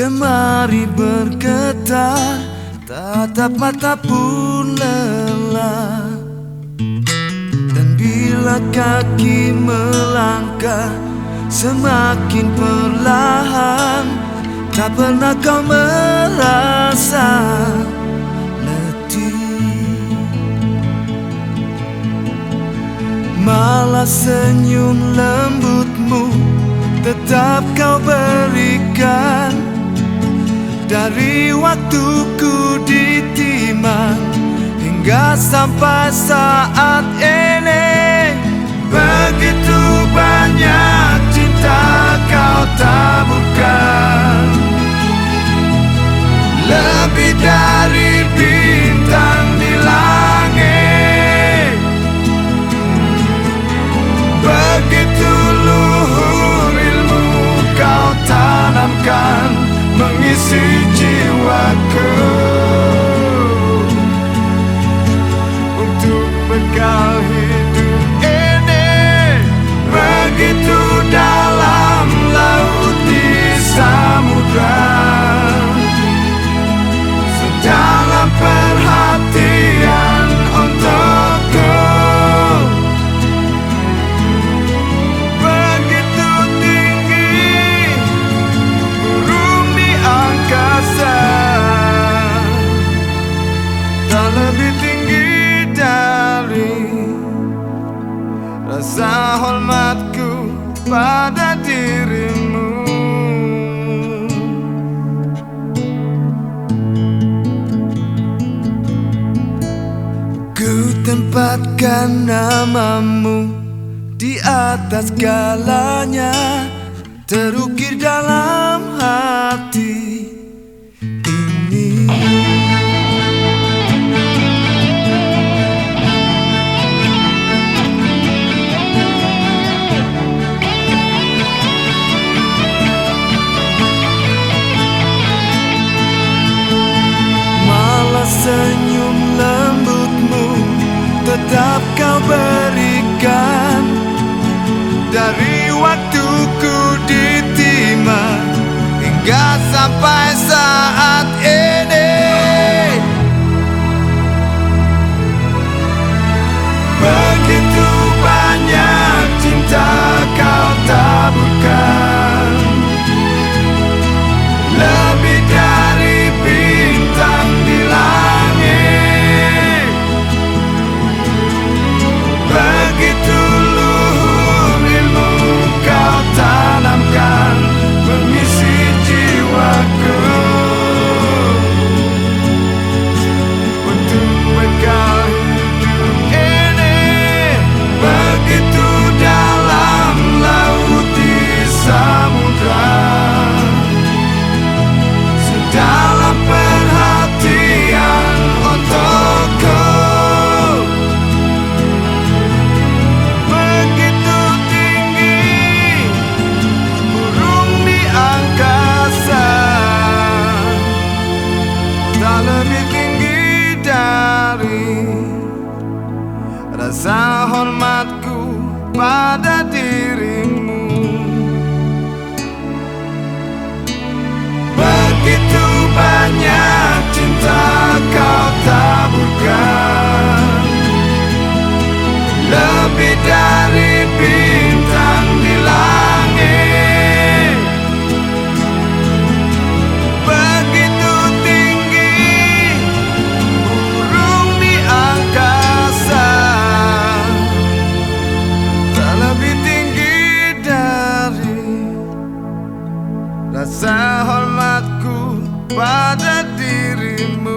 Jemari bergetar Tatap mata pun lelah. Dan bila kaki melangkah Semakin perlahan Tak pernah kau merasa letih. Malah senyum lembutmu Tetap kau berikan dari waktuku di Timang Hingga sampai saat ini Begitu banyak Mengisi jiwaku Untuk bekal hidup tempatkan namamu di atas galanya Terukir dalam hati. Ini Tetap kau berikan pada dirimu.